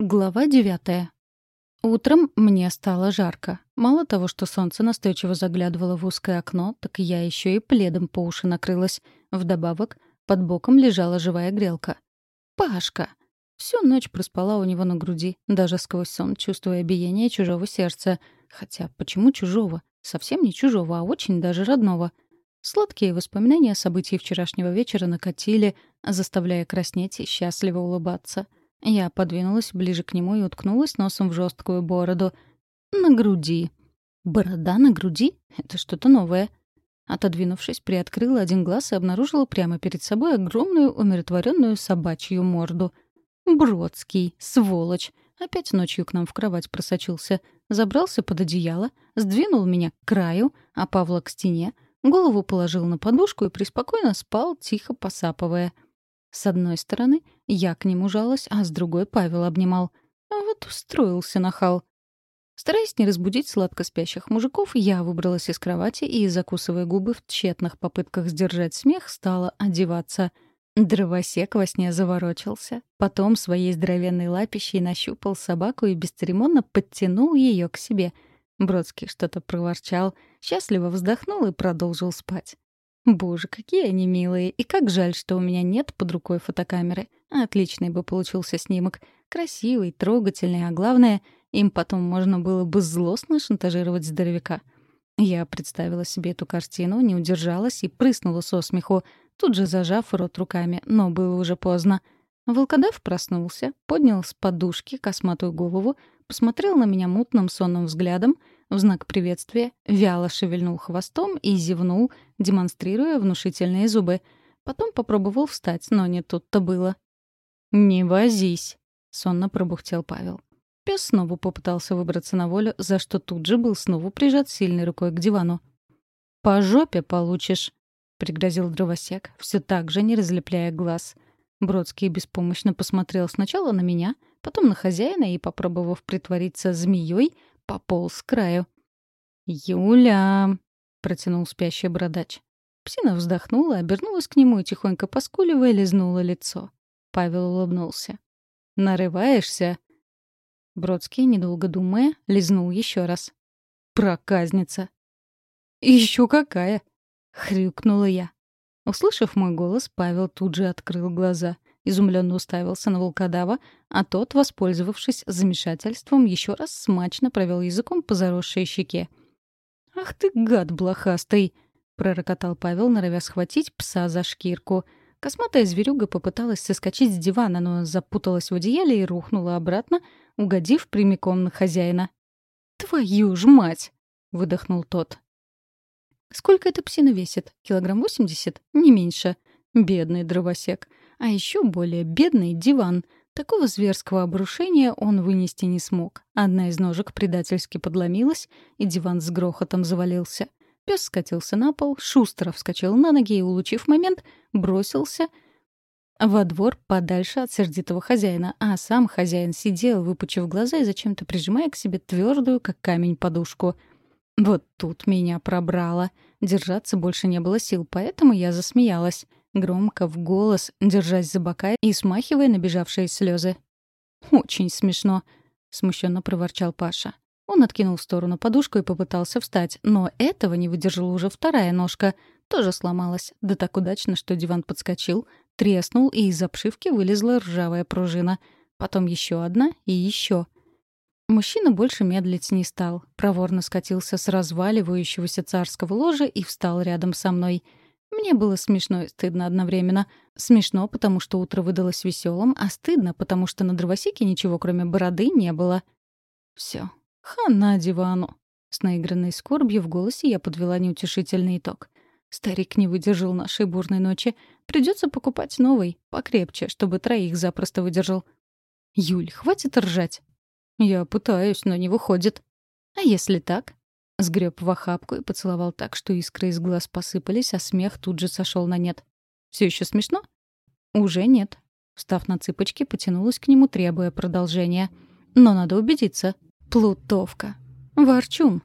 Глава девятая. Утром мне стало жарко. Мало того, что солнце настойчиво заглядывало в узкое окно, так я еще и пледом по уши накрылась. Вдобавок, под боком лежала живая грелка. Пашка! Всю ночь проспала у него на груди, даже сквозь сон, чувствуя биение чужого сердца. Хотя, почему чужого? Совсем не чужого, а очень даже родного. Сладкие воспоминания о событии вчерашнего вечера накатили, заставляя краснеть и счастливо улыбаться — я подвинулась ближе к нему и уткнулась носом в жесткую бороду. На груди. Борода на груди? Это что-то новое. Отодвинувшись, приоткрыла один глаз и обнаружила прямо перед собой огромную умиротворенную собачью морду. Бродский, сволочь. Опять ночью к нам в кровать просочился. Забрался под одеяло, сдвинул меня к краю, а Павла к стене, голову положил на подушку и преспокойно спал, тихо посапывая — с одной стороны, я к нему жалась, а с другой Павел обнимал. А вот устроился нахал. Стараясь не разбудить сладко спящих мужиков, я выбралась из кровати и, закусывая губы в тщетных попытках сдержать смех, стала одеваться. Дровосек во сне заворочился. Потом своей здоровенной лапищей нащупал собаку и бесцеремонно подтянул ее к себе. Бродский что-то проворчал, счастливо вздохнул и продолжил спать. Боже, какие они милые. И как жаль, что у меня нет под рукой фотокамеры. Отличный бы получился снимок. Красивый, трогательный, а главное, им потом можно было бы злостно шантажировать здоровяка. Я представила себе эту картину, не удержалась и прыснула со смеху, тут же зажав рот руками, но было уже поздно. Волкодав проснулся, поднял с подушки косматую голову, посмотрел на меня мутным сонным взглядом — в знак приветствия вяло шевельнул хвостом и зевнул, демонстрируя внушительные зубы. Потом попробовал встать, но не тут-то было. «Не возись», — сонно пробухтел Павел. Пес снова попытался выбраться на волю, за что тут же был снова прижат сильной рукой к дивану. «По жопе получишь», — пригрозил дровосек, все так же не разлепляя глаз. Бродский беспомощно посмотрел сначала на меня, потом на хозяина и, попробовав притвориться змеей, пополз с краю. «Юля!» — протянул спящий бородач. Псина вздохнула, обернулась к нему и, тихонько поскуливая, лизнула лицо. Павел улыбнулся. «Нарываешься?» Бродский, недолго думая, лизнул еще раз. «Проказница!» «Еще какая!» — хрюкнула я. Услышав мой голос, Павел тут же открыл глаза — изумленно уставился на волкодава, а тот, воспользовавшись замешательством, еще раз смачно провел языком по заросшей щеке. «Ах ты, гад блохастый!» — пророкотал Павел, норовя схватить пса за шкирку. Косматая зверюга попыталась соскочить с дивана, но запуталась в одеяле и рухнула обратно, угодив прямиком на хозяина. «Твою ж мать!» — выдохнул тот. «Сколько эта псина весит? Килограмм восемьдесят? Не меньше. Бедный дровосек. А еще более бедный диван. Такого зверского обрушения он вынести не смог. Одна из ножек предательски подломилась, и диван с грохотом завалился. Пес скатился на пол, шустро вскочил на ноги и, улучив момент, бросился во двор подальше от сердитого хозяина, а сам хозяин сидел, выпучив глаза и зачем-то прижимая к себе твердую, как камень, подушку. Вот тут меня пробрало. Держаться больше не было сил, поэтому я засмеялась громко, в голос, держась за бока и смахивая набежавшие слезы. «Очень смешно», — смущенно проворчал Паша. Он откинул в сторону подушку и попытался встать, но этого не выдержала уже вторая ножка. Тоже сломалась, да так удачно, что диван подскочил, треснул, и из обшивки вылезла ржавая пружина. Потом еще одна и еще. Мужчина больше медлить не стал, проворно скатился с разваливающегося царского ложа и встал рядом со мной — мне было смешно и стыдно одновременно. Смешно, потому что утро выдалось веселым, а стыдно, потому что на дровосеке ничего, кроме бороды, не было. Все, хана дивану. С наигранной скорбью в голосе я подвела неутешительный итог. Старик не выдержал нашей бурной ночи. Придется покупать новый, покрепче, чтобы троих запросто выдержал. «Юль, хватит ржать!» «Я пытаюсь, но не выходит». «А если так?» Сгреб в охапку и поцеловал так, что искры из глаз посыпались, а смех тут же сошел на нет. Все еще смешно? Уже нет. Встав на цыпочки, потянулась к нему, требуя продолжения. Но надо убедиться. Плутовка. Ворчун.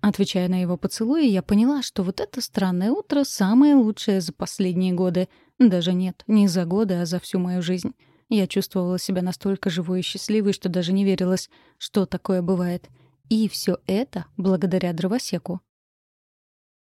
Отвечая на его поцелуи, я поняла, что вот это странное утро самое лучшее за последние годы. Даже нет, не за годы, а за всю мою жизнь. Я чувствовала себя настолько живой и счастливой, что даже не верилась, что такое бывает. И все это благодаря дровосеку.